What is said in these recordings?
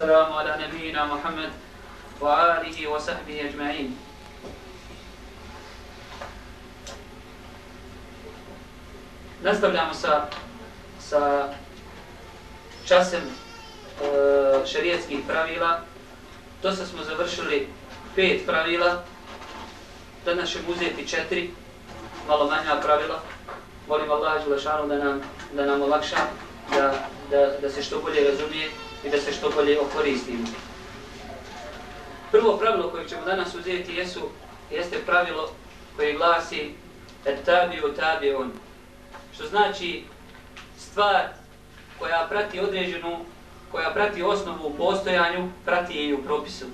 السلام على نبينا محمد وآله وصحبه أجمعين Nastavljamo sa, sa časem e, šarijetskih pravila. To se smo završili pet pravila. Danas ćemo uzeti četiri, malo manja pravila. Molim Allah Đelešanu da nam, da nam olakša, da, da, da se što bolje razumije i da se što bolje okoristimo. Prvo pravilo koje ćemo danas uzeti jesu, jeste pravilo koje glasi et tabiju tabiun, što znači stvar koja prati određenu, koja prati osnovu u postojanju, prati je i u propisu.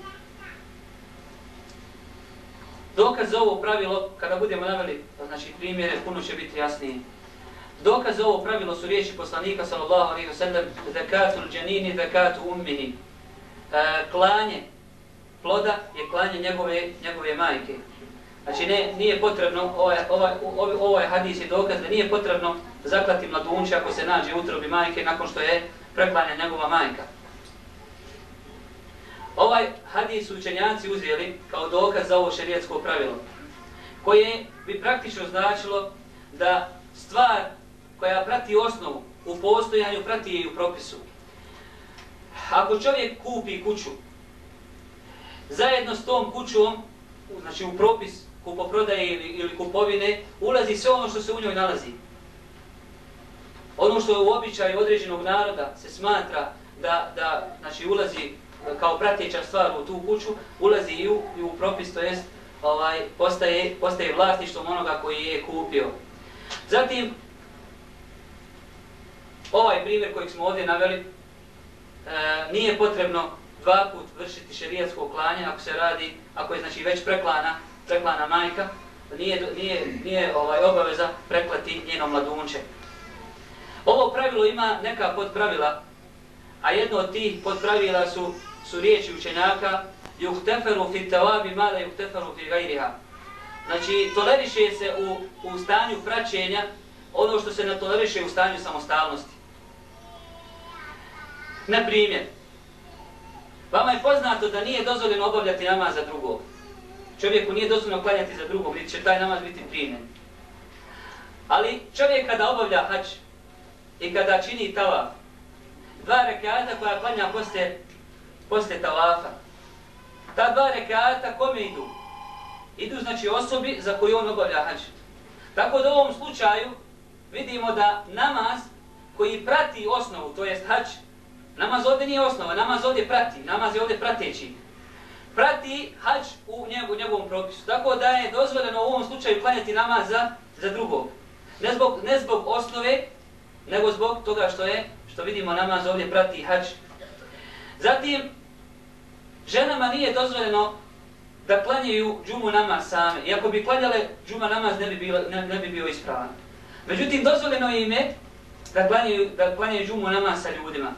Dokaz za ovo pravilo, kada budemo naveli, znači primjere, puno će biti jasnije. Dokaz za ovo pravilo su riječi poslanika sallallahu alaihi ve sellem zakatul dženini, zakatu ummihi. E, klanje ploda je klanje njegove njegove majke. Znači ne, nije potrebno, ovaj, ovaj, ovaj, ovaj hadis je dokaz da nije potrebno zaklati mladunče ako se nađe u utrobi majke nakon što je preklanja njegova majka. Ovaj hadis su učenjaci uzeli kao dokaz za ovo šerijetsko pravilo, koje bi praktično značilo da stvar koja prati osnovu u postojanju, prati je i u propisu. Ako čovjek kupi kuću, zajedno s tom kućom, znači u propis kupoprodaje ili, ili kupovine, ulazi sve ono što se u njoj nalazi. Ono što je u običaju određenog naroda se smatra da, da znači, ulazi e, kao prateća stvar u tu kuću, ulazi i u, i u propis, to jest ovaj, postaje, postaje vlasništvom onoga koji je kupio. Zatim, ovaj primjer kojeg smo ovdje naveli, e, nije potrebno dva put vršiti šerijatsko klanje ako se radi, ako je znači već preklana, preklana majka, nije, nije, nije ovaj obaveza preklati njeno mladunče. Ovo pravilo ima neka podpravila, a jedno od tih podpravila su, su riječi učenjaka juhteferu fi tawabi mala juhteferu fi gajriha. Znači, toleriše se u, u stanju praćenja ono što se ne toleriše u stanju samostalnosti. Na primjer, vama je poznato da nije dozvoljeno obavljati namaz za drugog. Čovjeku nije dozvoljeno klanjati za drugog, niti će taj namaz biti primjen. Ali čovjek kada obavlja hač i kada čini tavaf, dva rekata koja klanja posle, posle tavafa, ta dva rekata kome idu? Idu znači osobi za koju on obavlja hač. Tako da u ovom slučaju vidimo da namaz koji prati osnovu, to jest hač, Namaz ovdje nije osnova, namaz ovdje prati, namaz je ovdje prateći. Prati hađ u njegov, njegovom propisu. Tako da je dozvoljeno u ovom slučaju klanjati namaz za, za drugog. Ne zbog, ne zbog osnove, nego zbog toga što je, što vidimo namaz ovdje prati hađ. Zatim, ženama nije dozvoljeno da klanjaju džumu namaz same. Iako bi klanjale, džuma namaz ne bi, bilo, ne, ne bi bio ispravan. Međutim, dozvoljeno im je da klanjaju, da klanjaju džumu namaz sa ljudima.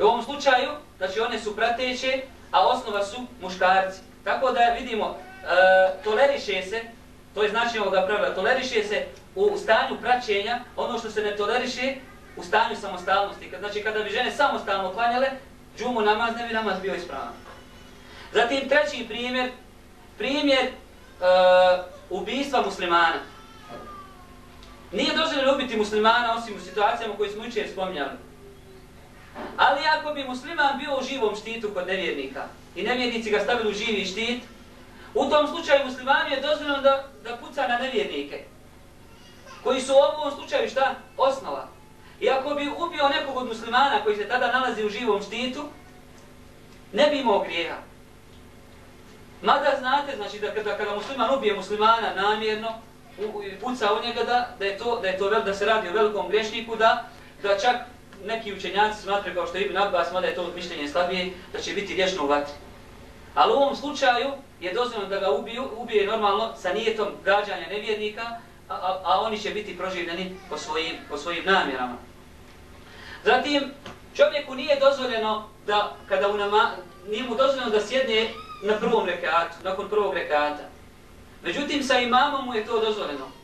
U ovom slučaju, znači one su prateće, a osnova su muškarci. Tako da vidimo, e, toleriše se, to je znači ovoga pravila, toleriše se u stanju praćenja ono što se ne toleriše u stanju samostalnosti. Znači kada bi žene samostalno klanjale, džumu namaz ne bi namaz bio ispravan. Zatim treći primjer, primjer e, ubijstva muslimana. Nije dozvoljeno ubiti muslimana osim u situacijama koje smo učer spominjali. Ali ako bi musliman bio u živom štitu kod nevjernika i nevjernici ga stavili u živi štit, u tom slučaju muslimanu je dozvoljeno da, da puca na nevjernike. Koji su u ovom slučaju šta? Osnova. I ako bi ubio nekog od muslimana koji se tada nalazi u živom štitu, ne bi imao grijeha. Mada znate, znači da kada, kada musliman ubije muslimana namjerno, u, puca u njega da, da je to, da je to vel, da se radi o velikom grešniku, da, da čak neki učenjaci smatraju kao što je Ibn Abbas, mada je to mišljenje slabije, da će biti vječno u vatri. Ali u ovom slučaju je dozvoljeno da ga ubiju, ubije normalno sa nijetom gađanja nevjernika, a, a, a oni će biti proživljeni po svojim, po svojim namjerama. Zatim, čovjeku nije dozvoljeno da, kada u nama, nije mu dozvoljeno da sjedne na prvom rekatu, nakon prvog rekata. Međutim, sa imamom mu je to dozvoljeno.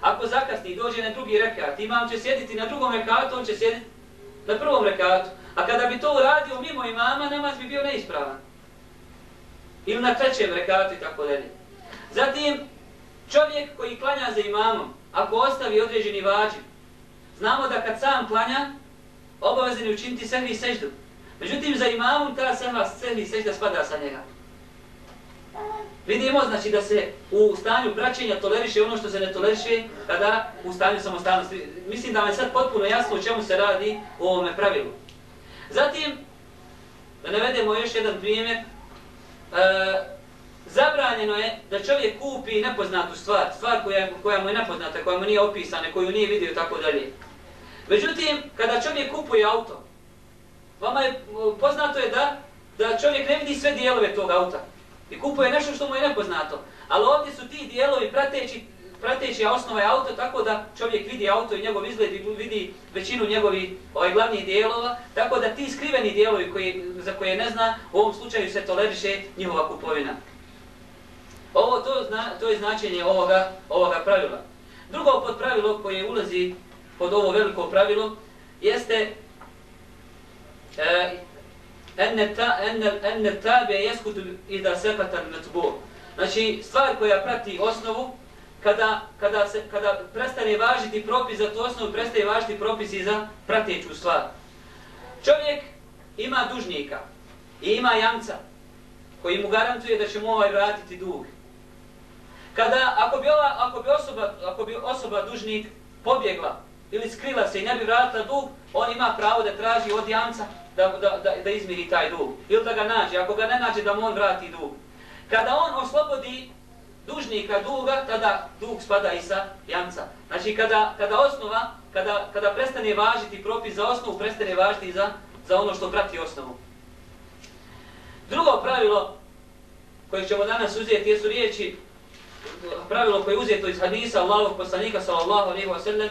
Ako zakasni i dođe na drugi rekat, imam će sjediti na drugom rekatu, on će sjediti na prvom rekatu. A kada bi to uradio mimo imama, namaz bi bio neispravan. Ili na trećem rekatu i tako dalje. Zatim, čovjek koji klanja za imamom, ako ostavi određeni vađi, znamo da kad sam klanja, obavezan je učiniti sehvi seždu. Međutim, za imamom ta sehva, sehvi sežda spada sa njega. Vidimo znači da se u stanju praćenja toleriše ono što se ne toleriše kada u stanju samostalnosti. Mislim da vam je sad potpuno jasno o čemu se radi u ovome pravilu. Zatim, da navedemo još jedan primjer, e, zabranjeno je da čovjek kupi nepoznatu stvar, stvar koja, koja mu je nepoznata, koja mu nije opisana, koju nije vidio i tako dalje. Međutim, kada čovjek kupuje auto, vama je poznato je da, da čovjek ne vidi sve dijelove tog auta i kupuje nešto što mu je nepoznato. Ali ovdje su ti dijelovi prateći, prateći osnova je auto tako da čovjek vidi auto i njegov izgled i vidi većinu njegovih ovaj, glavnih dijelova, tako da ti skriveni dijelovi koji, za koje ne zna, u ovom slučaju se toleriše njihova kupovina. Ovo to, zna, to je značenje ovoga, ovoga pravila. Drugo podpravilo koje ulazi pod ovo veliko pravilo jeste e, enne ta enne enne tabe yeskutu ida sakata al-matbu. Znači stvar koja prati osnovu kada kada se kada prestane važiti propis za tu osnovu prestaje važiti propis i za prateću stvar. Čovjek ima dužnika i ima jamca koji mu garantuje da će mu ovaj vratiti dug. Kada ako bi ova ako bi osoba ako bi osoba dužnik pobjegla ili skrila se i ne bi vratila dug, on ima pravo da traži od jamca da, da, da, da izmiri taj dug. Ili da ga nađe, ako ga ne nađe da mu on vrati dug. Kada on oslobodi dužnika duga, tada dug spada i sa jamca. Znači kada, kada osnova, kada, kada prestane važiti propis za osnovu, prestane važiti za, za ono što prati osnovu. Drugo pravilo koje ćemo danas uzeti jesu riječi, pravilo koje je uzeto iz hadisa Allahog poslanika sallallahu alaihi wa sallam,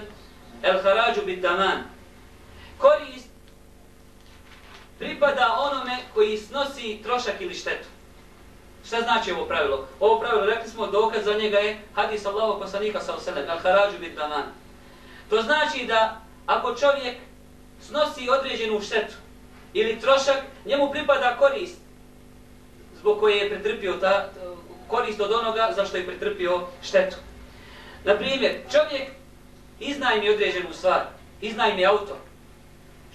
el harađu bit daman. Korist pripada onome koji snosi trošak ili štetu. Šta znači ovo pravilo? Ovo pravilo, rekli smo, dokaz za njega je hadis Allaho poslanika sa oselem, al harađu bit daman. To znači da ako čovjek snosi određenu štetu ili trošak, njemu pripada korist zbog koje je pretrpio ta korist od onoga za što je pretrpio štetu. Na primjer, čovjek iznajmi određenu stvar, iznajmi auto,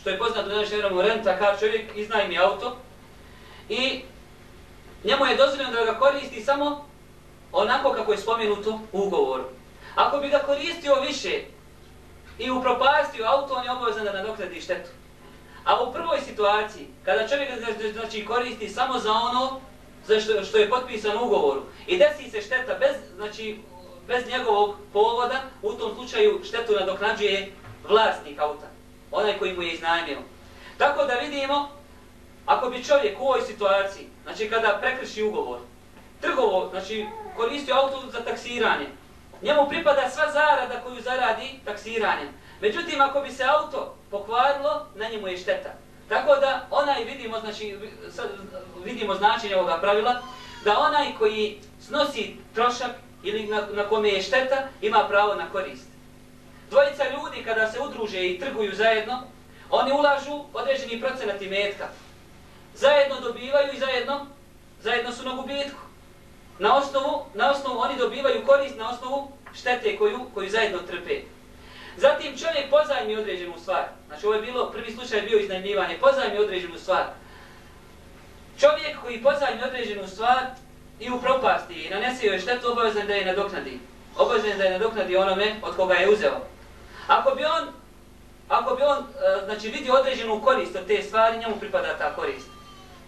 što je poznato da današnje vremenu renta, car čovjek iznajmi auto i njemu je dozvoljeno da ga koristi samo onako kako je spomenuto u ugovoru. Ako bi ga koristio više i upropastio auto, on je obavezan da nadoknadi štetu. A u prvoj situaciji, kada čovjek znači, koristi samo za ono za što, što je potpisan u ugovoru i desi se šteta bez, znači, bez njegovog povoda, u tom slučaju štetu nadoknađuje vlasnik auta onaj koji mu je iznajmio. Tako da vidimo, ako bi čovjek u ovoj situaciji, znači kada prekrši ugovor, trgovo, znači koristio auto za taksiranje, njemu pripada sva zarada koju zaradi taksiranjem. Međutim, ako bi se auto pokvarilo, na njemu je šteta. Tako da onaj vidimo, znači, sad vidimo značenje ovoga pravila, da onaj koji snosi trošak ili na, na kome je šteta, ima pravo na korist. Dvojica ljudi kada se udruže i trguju zajedno, oni ulažu određeni procenat metka. Zajedno dobivaju i zajedno, zajedno su na gubitku. Na osnovu, na osnovu oni dobivaju korist na osnovu štete koju, koju zajedno trpe. Zatim čovjek pozajmi određenu stvar. Znači ovo je bilo, prvi slučaj je bio iznajmljivanje, pozajmi određenu stvar. Čovjek koji pozajmi određenu stvar i u propasti i nanese joj štetu obavezan da je nadoknadi. Obavezan da je nadoknadi onome od koga je uzeo. Ako bi on, ako bi on e, znači, vidi određenu korist od te stvari, njemu pripada ta korist.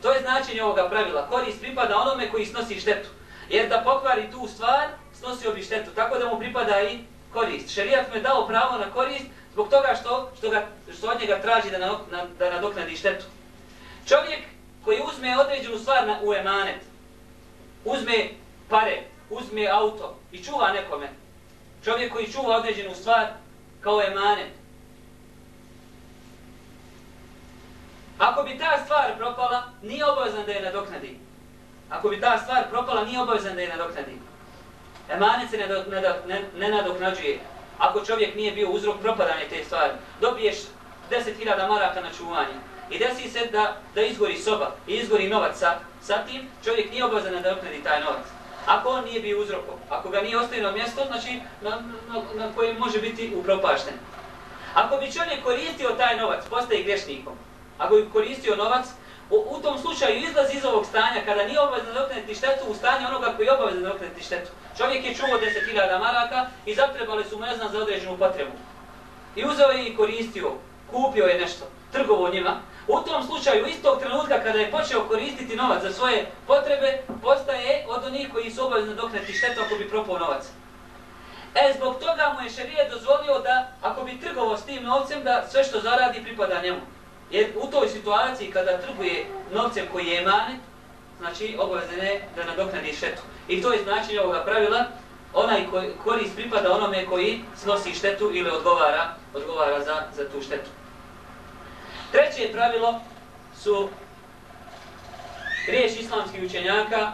To je značenje ovoga pravila. Korist pripada onome koji snosi štetu. Jer da pokvari tu stvar, snosio bi štetu. Tako da mu pripada i korist. Šerijat mu je dao pravo na korist zbog toga što, što, ga, što od njega traži da, na, na, da nadoknadi štetu. Čovjek koji uzme određenu stvar na, u emanet, uzme pare, uzme auto i čuva nekome. Čovjek koji čuva određenu stvar, kao emanet. Ako bi ta stvar propala, nije obavezan da je nadoknadi. Ako bi ta stvar propala, nije obavezan da je nadoknadi. Emanet se ne, ne, ne, ne nadoknađuje. Ako čovjek nije bio uzrok propadanja te stvari, dobiješ 10.000 maraka na čuvanje i desi se da, da izgori soba i izgori novac sa, sa tim, čovjek nije obavezan da oknedi taj novac. Ako on nije bio uzrokom, ako ga nije ostavio na mjesto, znači na, na, na kojem može biti upropašten. Ako bi čovjek koristio taj novac, postaje grešnikom. Ako bi koristio novac, u, u tom slučaju izlazi iz ovog stanja kada nije obavezan da okneti štetu u stanje onoga koji je obavezan da okneti štetu. Čovjek je čuvao 10.000 maraka i zatrebali su mu ne znam za određenu potrebu. I uzeo je i koristio, kupio je nešto, trgovo njima. U tom slučaju, istog trenutka kada je počeo koristiti novac za svoje potrebe, postaje od onih koji su obavezni dokneti štetu ako bi propao novac. E, zbog toga mu je šarije dozvolio da, ako bi trgovao s tim novcem, da sve što zaradi pripada njemu. Jer u toj situaciji kada trguje novcem koji je emanet, znači obavezan je da nadoknadi štetu. I to je značenje ovoga pravila, onaj koji korist pripada onome koji snosi štetu ili odgovara, odgovara za, za tu štetu. Treće pravilo su riječ islamskih učenjaka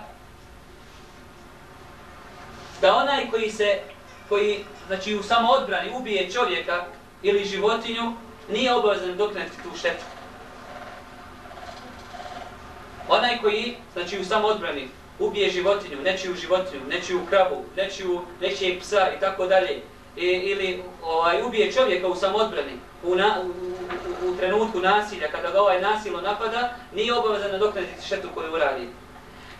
da onaj koji se koji znači u samoodbrani ubije čovjeka ili životinju nije obavezan doknati tu štetu. Onaj koji znači u samoodbrani ubije životinju, nečiju životinju, nečiju kravu, nečiju, nečijeg psa i tako dalje, ili ovaj, ubije čovjeka u samodbrani, u, na, u, u, trenutku nasilja, kada ga ovaj nasilo napada, nije obavezan nadoknaditi štetu koju uradi.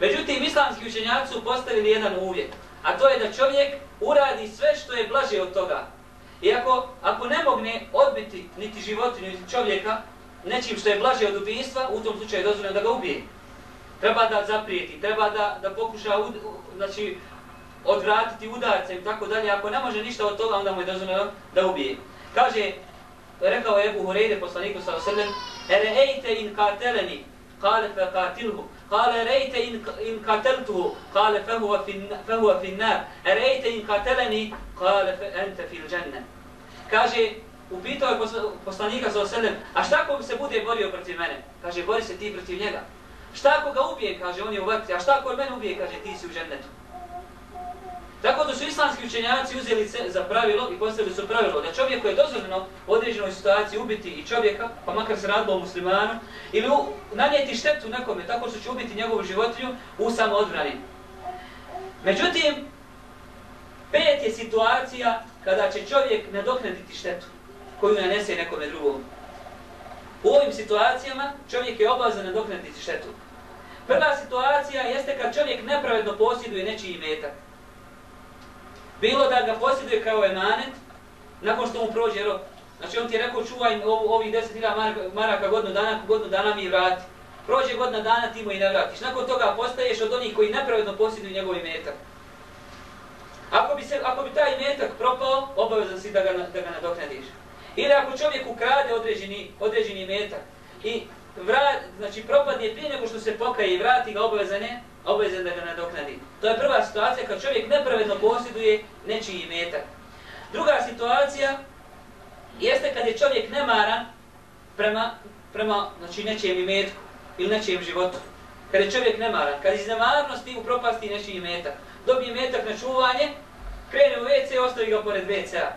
Međutim, islamski učenjaci su postavili jedan uvjet, a to je da čovjek uradi sve što je blaže od toga. I ako, ako ne mogne odbiti niti životinju, niti čovjeka, nečim što je blaže od ubijstva, u tom slučaju je dozvoljeno da ga ubije treba da zaprijeti, treba da, da pokuša ud, znači, odvratiti udarce i tako dalje. Ako ne može ništa od toga, onda mu je dozvoljeno da ubije. Kaže, rekao je Ebu Hureyde, poslaniku sa osrlem, Ere in kateleni, kale fe katilhu. Kale rejte in, in kateltuhu, kale fehuva fin nar. Ere ejte in kateleni, kale fe ente fil dženne. Kaže, upitao je poslanika sa osrlem, a šta ko se bude borio protiv mene? Kaže, bori se ti protiv njega. Šta ako ga ubije, kaže, on je u vatri, a šta ako mene ubije, kaže, ti si u džennetu. Tako da su islamski učenjaci uzeli se za pravilo i postavili su pravilo da čovjek koji je dozvoljeno u određenoj situaciji ubiti i čovjeka, pa makar se radilo o muslimanu, ili u, nanijeti štetu nekome tako što će ubiti njegovu životinju u samoodbrani. Međutim, pet je situacija kada će čovjek nadoknaditi štetu koju nanese nekome drugom. U ovim situacijama čovjek je obavezan nadoknaditi štetu. Prva situacija jeste kad čovjek nepravedno posjeduje nečiji imetak. Bilo da ga posjeduje kao emanet, nakon što mu prođe rok. Znači on ti je rekao čuvaj ovih 10.000 maraka godinu dana, godinu dana mi vrati. Prođe godina dana ti mu i ne vratiš. Nakon toga postaješ od onih koji nepravedno posjeduju njegov imetak. Ako bi, se, ako bi taj imetak propao, obavezan si da ga, da ga nadoknadiš. Ili ako čovjek ukrade određeni, određeni imetak i vrat, znači propadne prije nego što se pokaje i vrati ga obavezane, obavezan da ga nadoknadi. To je prva situacija kad čovjek nepravedno posjeduje nečiji metak. Druga situacija jeste kad je čovjek nemaran prema, prema znači, nečijem imetku ili nečijem životu. Kad je čovjek nemaran, kad iz nemarnosti upropasti nečiji imetak, dobije imetak na čuvanje, krene u WC i ostavi ga pored WC-a.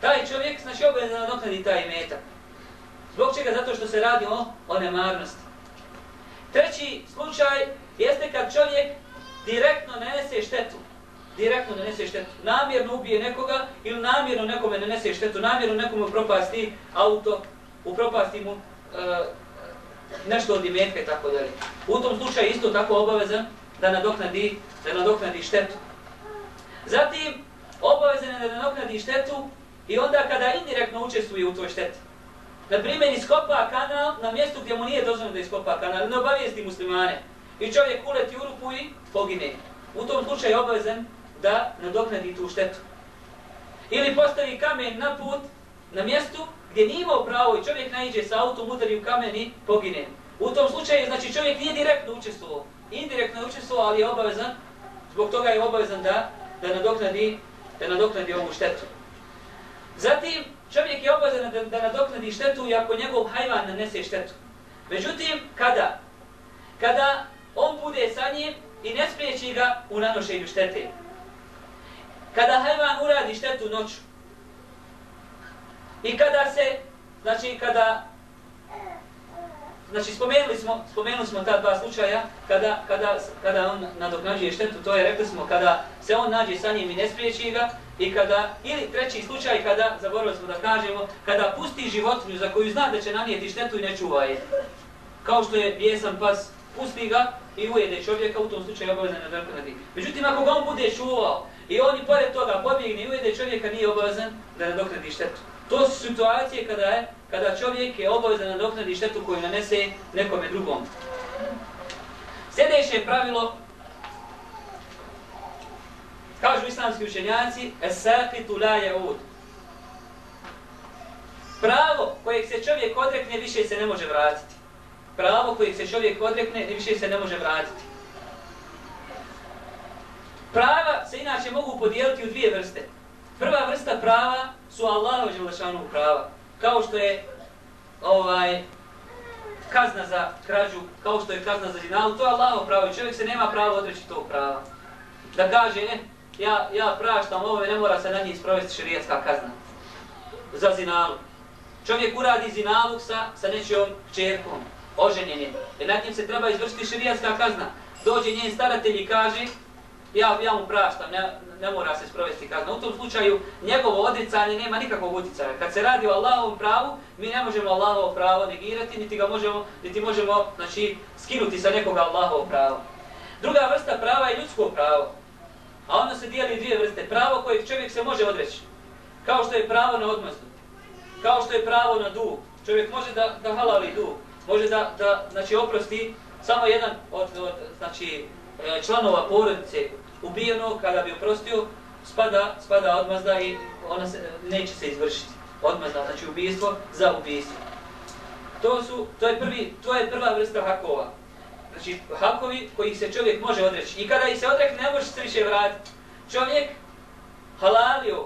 Taj čovjek, znači, obavezan nadoknadi taj imetak. Zbog čega? Zato što se radi o, o nemarnosti. Treći slučaj jeste kad čovjek direktno nanese štetu. Direktno nanese štetu. Namjerno ubije nekoga ili namjerno nekome nanese štetu. Namjerno nekome propasti auto, upropasti mu e, nešto od imetka i tako dalje. U tom slučaju isto tako obavezan da nadoknadi, da nadoknadi štetu. Zatim, obavezan je da nadoknadi štetu i onda kada indirektno učestvuje u toj šteti. Na primjer, iskopa kanal na mjestu gdje mu nije dozvoljeno da iskopa kanal, ne obavijesti muslimane. I čovjek uleti u rupu i pogine. U tom slučaju je obavezan da nadoknadi tu štetu. Ili postavi kamen na put, na mjestu gdje nije imao pravo i čovjek naiđe sa autom, udari u kamen i pogine. U tom slučaju, znači čovjek nije direktno učestvovao. Indirektno je učestvovao, ali je obavezan, zbog toga je obavezan da, da, nadoknadi, da nadoknadi ovu štetu. Zatim, čovjek je obavezan da, da nadoknadi štetu i ako njegov hajvan nanese štetu. Međutim, kada? Kada on bude sa njim i ne spriječi ga u nanošenju štete. Kada hajvan uradi štetu noću i kada se znači kada Znači, spomenuli smo, spomenuli smo ta dva slučaja kada, kada, kada on nadoknađuje štetu, to je, rekli smo, kada se on nađe sa njim i ne spriječi ga, i kada, ili treći slučaj, kada, zaboravili smo da kažemo, kada pusti životinju za koju zna da će nanijeti štetu i ne čuva je. Kao što je bijesan pas, pusti ga i ujede čovjeka, u tom slučaju obavezan da nadoknadi. Međutim, ako ga on bude čuvao i on i pored toga pobjegne i ujede čovjeka, nije obavezan da nadoknadi štetu. To su situacije kada je kada čovjek je obavezan da nadoknadi štetu koju nanese nekome drugom. Sljedeće pravilo, kažu islamski učenjaci, esakitu la jaud. Pravo kojeg se čovjek odrekne više se ne može vratiti. Pravo kojeg se čovjek odrekne više se ne može vratiti. Prava se inače mogu podijeliti u dvije vrste. Prva vrsta prava su Allahu dželešanu prava kao što je ovaj kazna za krađu, kao što je kazna za zinalu, to je Allahovo pravo i čovjek se nema pravo odreći tog prava. Da kaže, ne, ja, ja praštam ovo ne mora se na njih sprovesti širijetska kazna. Za zinalu. Čovjek uradi zinalu sa, sa nečijom čerkom, oženjen je. I nad njim se treba izvršiti širijatska kazna. Dođe njen staratelj i kaže, ja, ja mu praštam, ne, ne mora se sprovesti kazna. U tom slučaju njegovo odricanje nema nikakvog utjecaja. Kad se radi o Allahovom pravu, mi ne možemo Allahovo pravo negirati, niti ga možemo, niti možemo znači, skinuti sa nekoga Allahovo pravo. Druga vrsta prava je ljudsko pravo. A ono se dijeli dvije vrste. Pravo kojeg čovjek se može odreći. Kao što je pravo na odmazdu. Kao što je pravo na dug. Čovjek može da, da halali dug. Može da, da znači, oprosti samo jedan od, od znači, e, članova porodice ubijeno, kada bi oprostio, spada, spada odmazda i ona se, neće se izvršiti. Odmazda, znači ubijstvo za ubijstvo. To, su, to, je prvi, to je prva vrsta hakova. Znači, hakovi kojih se čovjek može odreći. I kada ih se odrekne, ne može se više vratiti. Čovjek halalio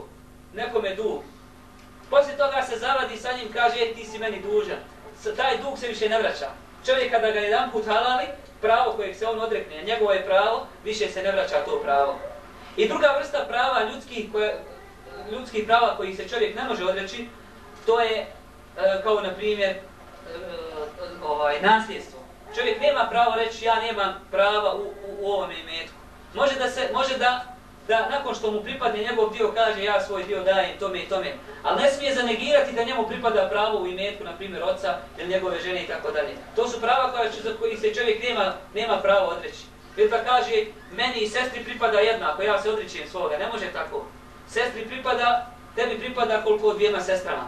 nekome dug. Poslije toga se zavadi sa njim, kaže, e, ti si meni dužan. Taj dug se više ne vraća. Čovjek kada ga jedan put halali, pravo kojeg se on odrekne, njegovo je pravo, više se ne vraća to pravo. I druga vrsta prava ljudskih, koje, ljudskih prava koji se čovjek ne može odreći, to je e, kao na primjer e, ovaj, nasljedstvo. Čovjek nema pravo reći ja nemam prava u, u, u ovom imetku. Može da se, može da da nakon što mu pripadne njegov dio kaže ja svoj dio dajem tome i tome. Ali ne smije zanegirati da njemu pripada pravo u imetku, na primjer, oca ili njegove žene i tako dalje. To su prava koja će, za kojih se čovjek nema, nema pravo odreći. Jer da kaže meni i sestri pripada jednako, ja se odrećem svoga. Ne može tako. Sestri pripada, tebi pripada koliko dvijema sestrama.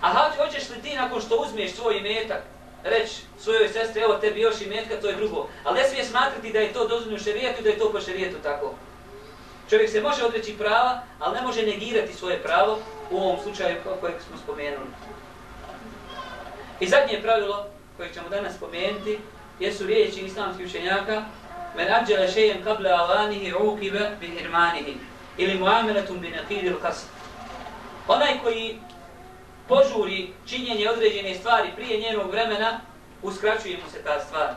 A hoćeš li ti nakon što uzmiješ svoj imetak, reći svojoj sestri, evo tebi još imetka, to je drugo. Ali ne smije smatrati da je to dozvoljeno u šerijetu, da je to po šerijetu tako. Čovjek se može odreći prava, ali ne može negirati svoje pravo u ovom slučaju kojeg smo spomenuli. I zadnje pravilo koje ćemo danas spomenuti jesu riječi islamskih učenjaka Men ađele šejem kable avanihi ukibe bi hirmanihi ili muameletum bi nakidil kasr. Onaj koji požuri činjenje određene stvari prije njenog vremena, uskraćuje mu se ta stvar.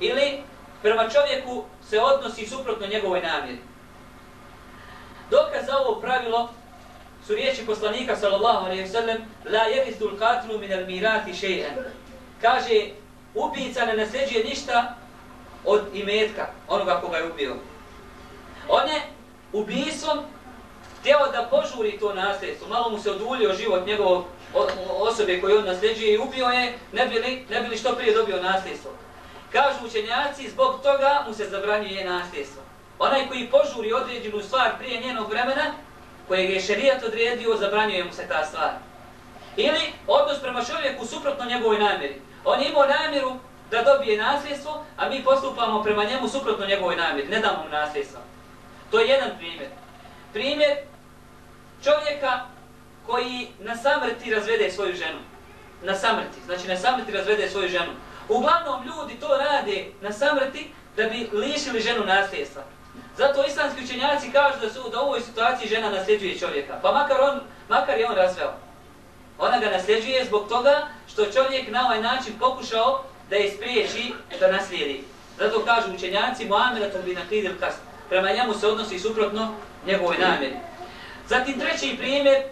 Ili prema čovjeku se odnosi suprotno njegovoj namjeri. Pravilo su riječi poslanika sallallahu alejhi ve sellem la yarithu al-qatilu min al-mirati shay'an. Kaže ubica ne nasljeđuje ništa od imetka onoga koga je ubio. On je ubijstvom htio da požuri to nasljedstvo. Malo mu se oduljio život njegovog osobe koju on nasljeđuje i ubio je, ne bi li, ne bi li što prije dobio nasljedstvo. Kažu učenjaci, zbog toga mu se zabranjuje nasljedstvo. Onaj koji požuri određenu stvar prije njenog vremena, kojeg je šerijat odredio, zabranjuje mu se ta stvar. Ili odnos prema čovjeku suprotno njegovoj namjeri. On je imao namjeru da dobije nasljedstvo, a mi postupamo prema njemu suprotno njegovoj namjeri, ne damo mu nasljedstvo. To je jedan primjer. Primjer čovjeka koji na samrti razvede svoju ženu. Na samrti, znači na samrti razvede svoju ženu. Uglavnom ljudi to rade na samrti da bi lišili ženu nasljedstva. Zato islamski učenjaci kažu da su da u ovoj situaciji žena nasljeđuje čovjeka. Pa makar, on, makar je on razveo. Ona ga nasljeđuje zbog toga što čovjek na ovaj način pokušao da je spriječi da naslijedi. Zato kažu učenjaci Muamira to bi naklidil kasno. Prema njemu se odnosi suprotno njegovoj namjeri. Zatim treći primjer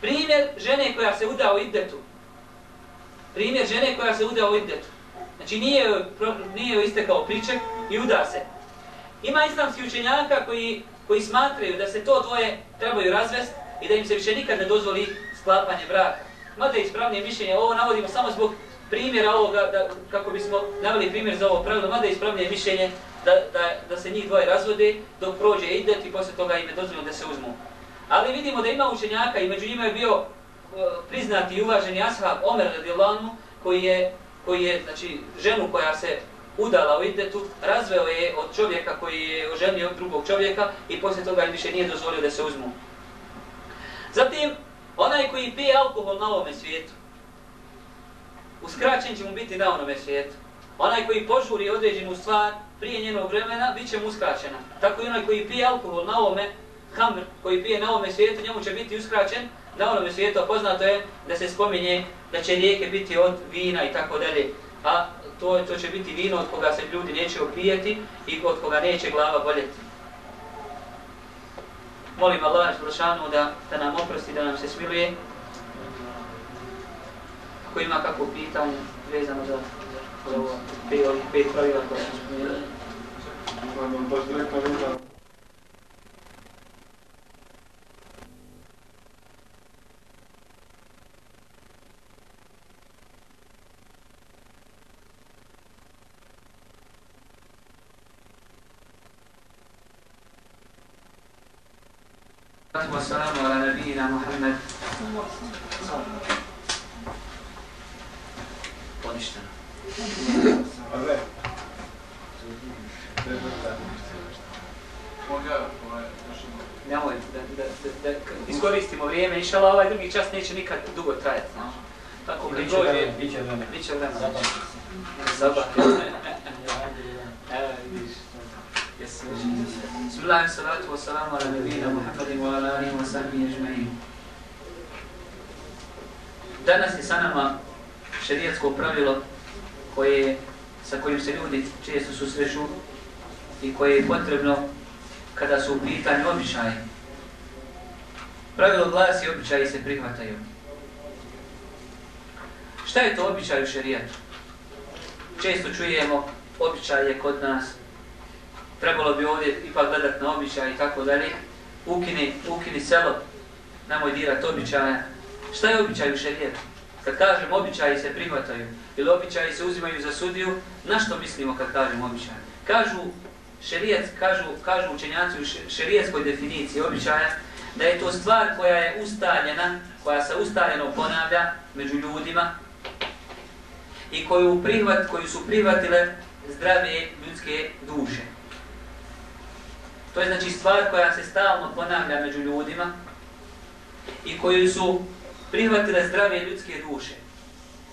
Primjer žene koja se uda u iddetu. Primjer žene koja se uda u iddetu. Znači nije, nije joj istekao priček i uda se. Ima islamski učenjaka koji, koji smatraju da se to dvoje trebaju razvesti i da im se više nikad ne dozvoli sklapanje braka. Mada je ispravnije mišljenje, ovo navodimo samo zbog primjera ovoga, da, kako bismo naveli primjer za ovo pravilo, mada je ispravnije mišljenje da, da, da se njih dvoje razvode dok prođe idet i posle toga im je dozvoljeno da se uzmu. Ali vidimo da ima učenjaka i među njima je bio e, priznati i uvaženi ashab Omer radijalanu koji je, koji je znači, ženu koja se udala u idetu, razveo je od čovjeka koji je oženio drugog čovjeka i poslije toga im više nije dozvolio da se uzmu. Zatim, onaj koji pije alkohol na ovome svijetu, uskraćen će mu biti na onome svijetu. Onaj koji požuri određenu stvar prije njenog vremena, bit će mu uskraćena. Tako i onaj koji pije alkohol na ovome, hamr koji pije na ovome svijetu, njemu će biti uskraćen na onome svijetu, a poznato je da se spominje da će rijeke biti od vina i tako dalje. A to, to će biti vino od koga se ljudi neće opijeti i od koga neće glava boljeti. Molim Allah Želšanu da, da nam oprosti, da nam se smiluje. Ako ima kakvo pitanje vezano za, za ovo, pet, pravila koje smo spomenuli. Imam baš direktno vezano. والسلام على نبينا محمد ونشتنا Vabbè. Nemoj da, da, da, da iskoristimo vrijeme, inša Allah, ovaj drugi čas neće nikad dugo trajati, znaš. Tako kad Biće prođe, vremena, biće vremena. Biće vremena. Zabavno. Bismillah, salatu wassalamu ala nebina Muhammadin wa ala alihi wa sahbihi ajma'in. Danas je sa nama šerijatsko pravilo koje, sa kojim se ljudi često susreću i koje je potrebno kada su u pitanju običaje. Pravilo glasi običaji se prihvataju. Šta je to običaj u šerijatu? Često čujemo običaje kod nas, trebalo bi ovdje ipak gledat na običaj i tako dalje. Ukini, ukini selo, nemoj dirat običaja. Šta je običaj u šerijetu? Kad kažem običaji se prihvataju ili običaji se uzimaju za sudiju, na što mislimo kad kažem običaj? Kažu šerijet, kažu, kažu učenjaci u šerijetskoj definiciji običaja, da je to stvar koja je ustaljena, koja se ustaljeno ponavlja među ljudima i koju, prihvat, koju su prihvatile zdrave ljudske duše. To je znači stvar koja se stalno ponavlja među ljudima i koju su prihvatile zdrave ljudske duše.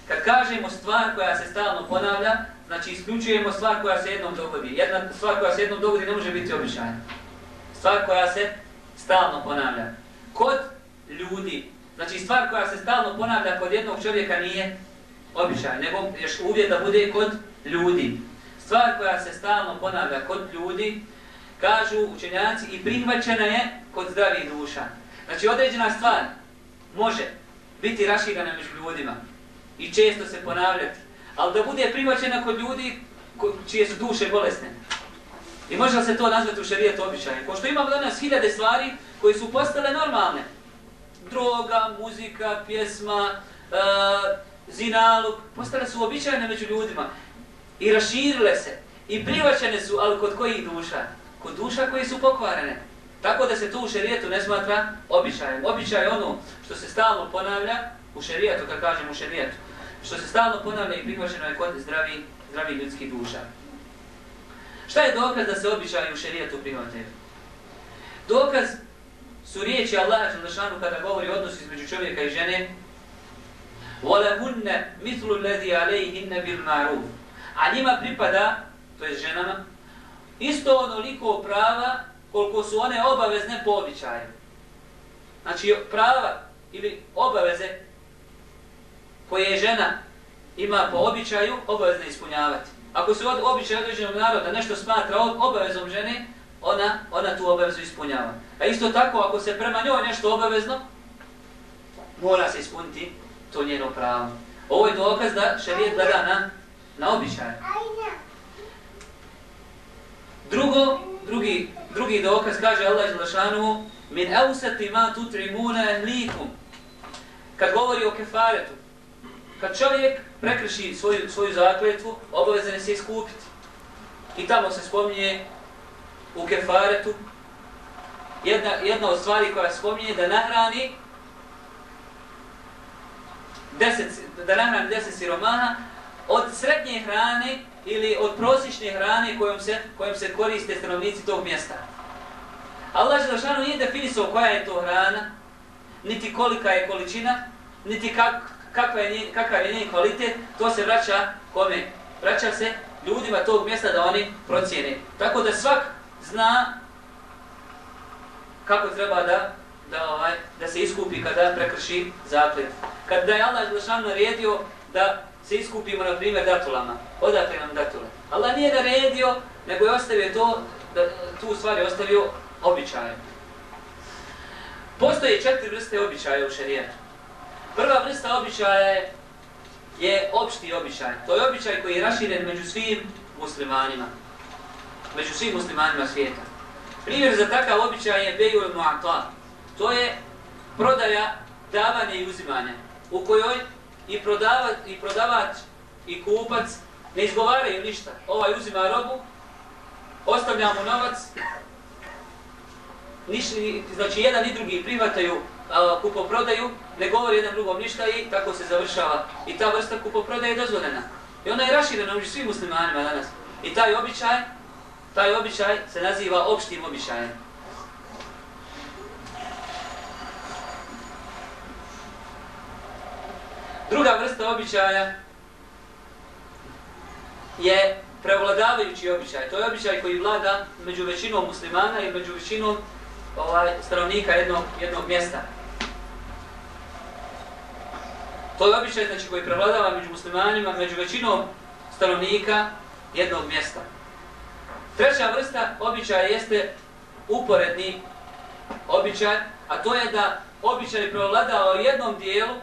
Kad kažemo stvar koja se stalno ponavlja, znači isključujemo stvar koja se jednom dogodi. Jedna stvar koja se jednom dogodi ne može biti običajna. Stvar koja se stalno ponavlja. Kod ljudi, znači stvar koja se stalno ponavlja kod jednog čovjeka nije običaj, nego još uvijek da bude kod ljudi. Stvar koja se stalno ponavlja kod ljudi, kažu učenjaci i prihvaćena je kod zdravih duša. Znači određena stvar može biti raširana među ljudima i često se ponavljati, ali da bude prihvaćena kod ljudi čije su duše bolesne. I može se to nazvati u šarijetu običaje? Ko što imamo danas hiljade stvari koje su postale normalne. Droga, muzika, pjesma, uh, zinalog, postale su običajne među ljudima. I raširile se. I prihvaćene su, ali kod kojih duša? Kod duša koje su pokvarene. Tako da se to u šerijetu ne smatra običajem. Običaj je ono što se stalno ponavlja u šerijetu, kad kažem u šerijetu. Što se stalno ponavlja i prihvaćeno je kod zdravi, zdravi ljudskih duša. Šta je dokaz da se običaji u šerijetu prihvataju? Dokaz su riječi Allaha Đelešanu kada govori odnos između čovjeka i žene وَلَهُنَّ مِثْلُ الَّذِي عَلَيْهِنَّ بِالْمَعْرُوفِ A njima pripada, to je ženama, isto onoliko prava koliko su one obavezne po običaju. Znači prava ili obaveze koje žena ima po običaju, obavezne ispunjavati. Ako se od običaja određenog naroda nešto smatra obavezom žene, ona, ona tu obavezu ispunjava. A isto tako, ako se prema njoj nešto obavezno, mora se ispuniti to njeno pravo. Ovo je dokaz da šarijet gleda na, na običaje. Drugo, drugi, drugi dokaz kaže Allah Đelešanu min eusati ma tutrimuna ehlikum. Kad govori o kefaretu, kad čovjek prekrši svoju, svoju zakletvu, obavezan je se iskupiti. I tamo se spominje u kefaretu jedna, jedna od stvari koja spominje da nahrani deset, da nahrani deset siromaha od srednje hrane ili od prosječne hrane kojom se, kojom se koriste stanovnici tog mjesta. Allah Želešanu nije definisao koja je to hrana, niti kolika je količina, niti kak, kakva je, kakav je njen kvalitet, to se vraća kome? Vraća se ljudima tog mjesta da oni procijene. Tako da svak zna kako treba da da ovaj da se iskupi kada prekrši zaklet. Kada je Allah Želešanu naredio da se iskupimo na primjer datulama. Odakle nam datule? Allah nije naredio, nego je ostavio to da tu stvari ostavio običaje. Postoje četiri vrste običaja u šarijetu. Prva vrsta običaja je, je opšti običaj. To je običaj koji je raširen među svim muslimanima. Među svim muslimanima svijeta. Primjer za takav običaj je Bejul Mu'ata. To je prodaja, davanje i uzimanje. U kojoj i prodavač, i prodavač i kupac ne izgovaraju ništa. Ovaj uzima robu, ostavlja mu novac, niš, znači jedan i drugi prihvataju kupoprodaju, ne govori jedan drugom ništa i tako se završava. I ta vrsta kupoprodaje je dozvoljena. I ona je raširena među svim muslimanima danas. I taj običaj, taj običaj se naziva opštim običajem. Druga vrsta običaja je prevladavajući običaj. To je običaj koji vlada među većinom muslimana i među većinom ovaj, stanovnika jednog, jednog mjesta. To je običaj znači, koji prevladava među muslimanima, među većinom stanovnika jednog mjesta. Treća vrsta običaja jeste uporedni običaj, a to je da običaj prevladava u jednom dijelu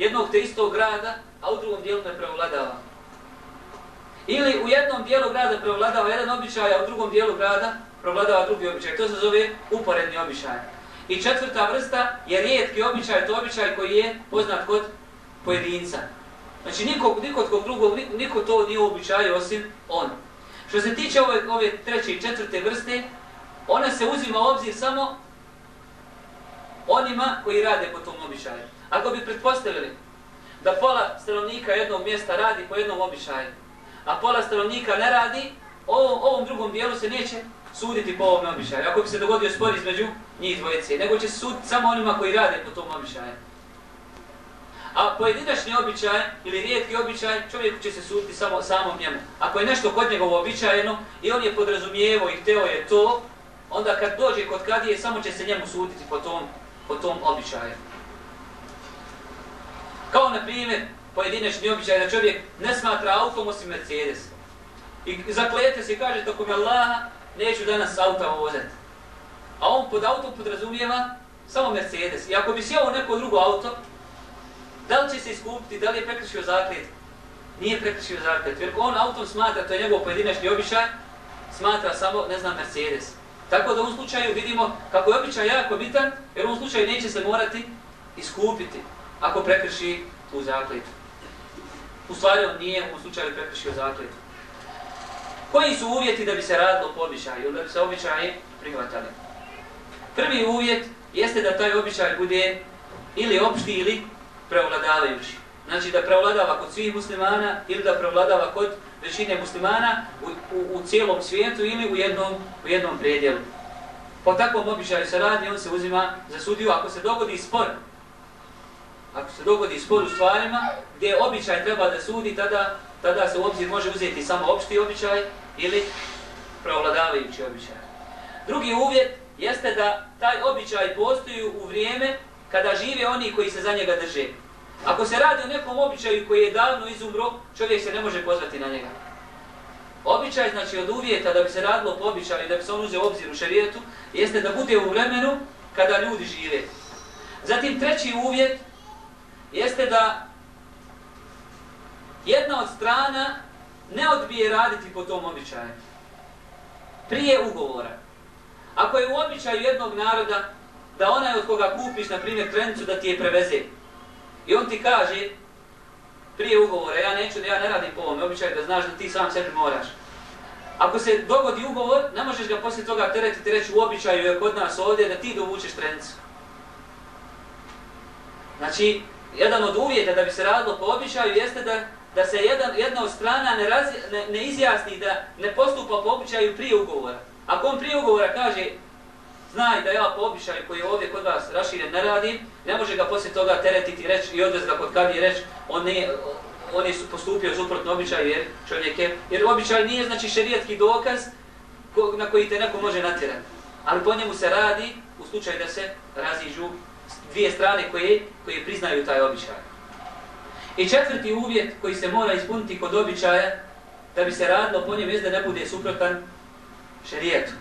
jednog te istog grada, a u drugom dijelu ne prevladava. Ili u jednom dijelu grada prevladava jedan običaj, a u drugom dijelu grada prevladava drugi običaj. To se zove uporedni običaj. I četvrta vrsta je rijetki običaj, to običaj koji je poznat kod pojedinca. Znači niko, niko tko drugog, niko to nije običaj osim on. Što se tiče ove, ove treće i četvrte vrste, ona se uzima u obzir samo onima koji rade po tom običaju. Ako bi pretpostavili da pola stanovnika jednog mjesta radi po jednom običaju, a pola stanovnika ne radi, ovom, ovom drugom dijelu se neće suditi po ovom običaju. Ako bi se dogodio spor između njih dvojice, nego će sud suditi samo onima koji rade po tom običaju. A pojedinačni običaj ili rijetki običaj, čovjek će se suditi samo samom njemu. Ako je nešto kod njega uobičajeno i on je podrazumijevao i hteo je to, onda kad dođe kod kadije, samo će se njemu suditi po tom, po tom običaju. Kao na primjer, pojedinačni običaj da čovjek ne smatra autom osim Mercedes. I zaklete se i kaže, tako mi Allaha, neću danas auta vozati. A on pod autom podrazumijeva samo Mercedes. I ako bi sjeo neko drugo auto, da li će se iskupiti, da li je prekršio zaklet? Nije prekršio zaklet. Jer on autom smatra, to je njegov pojedinačni običaj, smatra samo, ne znam, Mercedes. Tako da u slučaju vidimo kako je običaj jako bitan, jer u slučaju neće se morati iskupiti ako prekrši tu zakletu. U stvari on nije u slučaju prekršio zakletu. Koji su uvjeti da bi se radilo po običaju, da bi se običaje prihvatali? Prvi uvjet jeste da taj običaj bude ili opšti ili prevladavajući. Znači da prevladava kod svih muslimana ili da prevladava kod većine muslimana u, u, u cijelom svijetu ili u jednom, u jednom predjelu. Po takvom običaju se radi, on se uzima za sudiju. Ako se dogodi spor ako se dogodi spor u stvarima gdje običaj treba da sudi, tada, tada se u obzir može uzeti samo opšti običaj ili pravladavajući običaj. Drugi uvjet jeste da taj običaj postoji u vrijeme kada žive oni koji se za njega drže. Ako se radi o nekom običaju koji je davno izumro, čovjek se ne može pozvati na njega. Običaj, znači od uvjeta da bi se radilo po običaju, da bi se on uzeo obzir u šarijetu, jeste da bude u vremenu kada ljudi žive. Zatim treći uvjet jeste da jedna od strana ne odbije raditi po tom običaju. Prije ugovora. Ako je u običaju jednog naroda da onaj od koga kupiš, na primjer, trencu da ti je preveze. I on ti kaže, prije ugovora, ja neću, ja ne radim po ovome običaju, da znaš da ti sam sebi moraš. Ako se dogodi ugovor, ne možeš ga poslije toga teretiti reći u običaju je kod nas ovdje da ti dovučeš trencu. Znači, jedan od uvjeta da bi se radilo po običaju jeste da, da se jedan, jedna od strana ne, razi, ne, ne izjasni da ne postupa po običaju prije ugovora. Ako on prije ugovora kaže znaj da ja po običaju koji je ovdje kod vas raširen ne radim, ne može ga poslije toga teretiti reč i odvez ga kod kad je reći on, ne, on je postupio suprotno običaju jer čovjek je, jer običaj nije znači šerijatski dokaz ko, na koji te neko može natjerati. Ali po njemu se radi u slučaju da se raziđu dvije strane koje, koje priznaju taj običaj. I četvrti uvjet koji se mora ispuniti kod običaja da bi se radilo po njem je da ne bude suprotan šerijetu.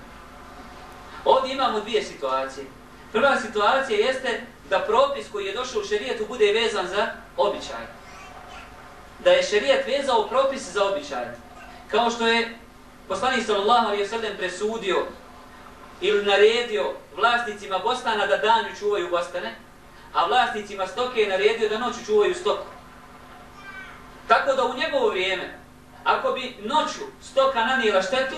Ovdje imamo dvije situacije. Prva situacija jeste da propis koji je došao u šerijetu bude vezan za običaj. Da je šerijet vezao propis za običaj. Kao što je poslanik sallallahu alejhi ve sellem presudio ili naredio vlasnicima Bostana da danju čuvaju Bostane, a vlasnicima stoke je naredio da noću čuvaju stoku. Tako da u njegovo vrijeme, ako bi noću stoka nanijela štetu,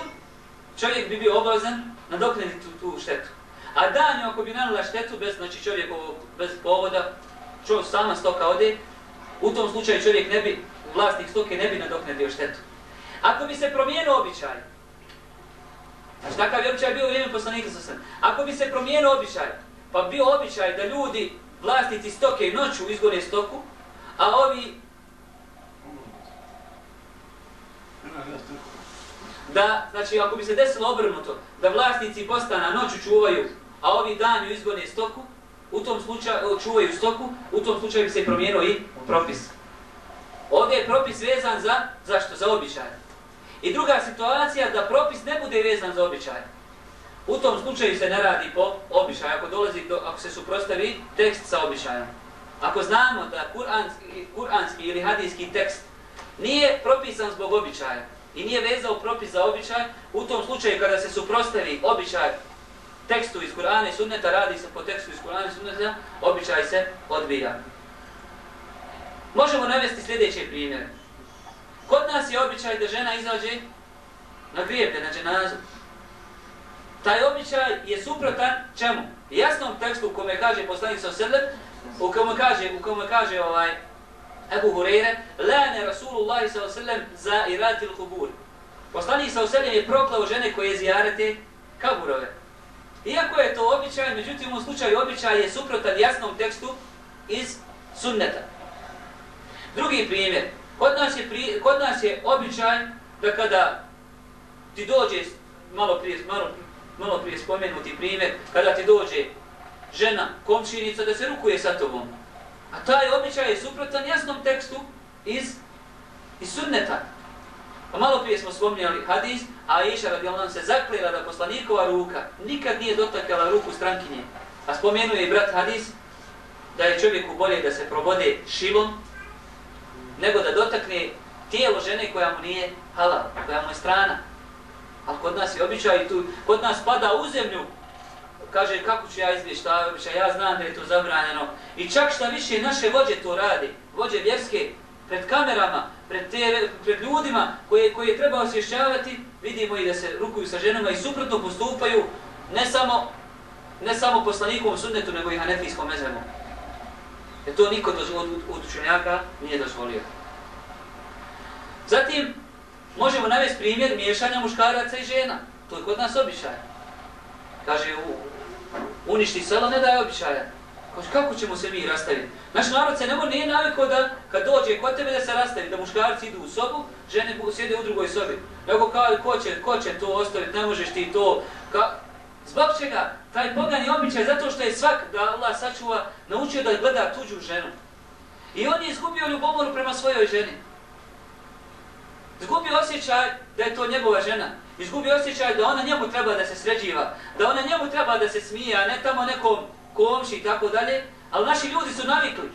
čovjek bi bio obavezan nadoknaditi tu, tu štetu. A danju ako bi nanijela štetu bez znači čovjek bez povoda, čovjek sama stoka ode, u tom slučaju čovjek ne bi, vlasnik stoke ne bi nadoknadio štetu. Ako bi se promijenio običaj, Znači, takav je običaj bio u vrijeme poslanika sa sve. Ako bi se promijenio običaj, pa bio običaj da ljudi, vlasnici stoke noću izgone stoku, a ovi... Da, znači, ako bi se desilo obrnuto, da vlasnici postana noću čuvaju, a ovi danju izgone stoku, u tom slučaju čuvaju stoku, u tom slučaju bi se promijenio i propis. Ovdje je propis vezan za, zašto? Za običaj. I druga situacija da propis ne bude vezan za običaj. U tom slučaju se ne radi po običaju, ako dolazi do, ako se suprostavi tekst sa običajem. Ako znamo da kuranski, kuranski ili hadijski tekst nije propisan zbog običaja i nije vezao propis za običaj, u tom slučaju kada se suprostavi običaj tekstu iz Kur'ana i Sunneta, radi se po tekstu iz Kur'ana i Sunneta, običaj se odbija. Možemo navesti sljedeće primjere. Kod nas je običaj da žena izađe na grijeblje, na dženazu. Taj običaj je suprotan čemu? Jasnom tekstu u kome kaže poslanik sa srlem, u kome kaže, u kome kaže ovaj Ebu Hureyre, Lane Rasulullahi sa srlem za iratil hubur. Poslanik sa srlem je proklao žene koje zijarete kaburove. Iako je to običaj, međutim u slučaju običaj je suprotan jasnom tekstu iz sunneta. Drugi primjer, Kod nas je, pri, kod nas je običaj da kada ti dođe, malo prije, malo, malo prije spomenuti primjer, kada ti dođe žena, komšinica, da se rukuje sa tobom. A taj običaj je suprotan jasnom tekstu iz, iz sunneta. A malo prije smo spomnjali hadis, a Iša radijalno se zakljela da poslanikova ruka nikad nije dotakala ruku strankinje. A spomenuje i brat hadis da je čovjeku bolje da se probode šilom nego da dotakne tijelo žene koja mu nije halal, koja mu je strana. Ali kod nas je običaj tu, kod nas pada u zemlju, kaže kako ću ja izbjeći ta običaj, ja znam da je to zabranjeno. I čak šta više naše vođe to radi, vođe vjerske, pred kamerama, pred, te, pred ljudima koje, koje treba osvješćavati, vidimo i da se rukuju sa ženama i suprotno postupaju ne samo, ne samo poslanikovom sudnetu, nego i hanefijskom mezemom. Jer to niko od, od, od učenjaka nije dozvolio. Zatim, možemo navesti primjer miješanja muškaraca i žena. To je kod nas običaj. Kaže, u, uništi selo, ne daje običaja. Kaže, kako ćemo se mi rastaviti? Naš narod se ne nije navikao da kad dođe kod tebe da se rastavi, da muškarci idu u sobu, žene sjede u drugoj sobi. Nego kao, ko će, ko će to ostaviti, ne možeš ti to. Ka, Zbog čega? Taj pogani običaj zato što je svak da Allah sačuva naučio da gleda tuđu ženu. I on je izgubio ljubomoru prema svojoj ženi. Izgubio osjećaj da je to njegova žena. Izgubio osjećaj da ona njemu treba da se sređiva. Da ona njemu treba da se smije, a ne tamo nekom komši i tako dalje. Ali naši ljudi su navikli,